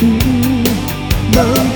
Move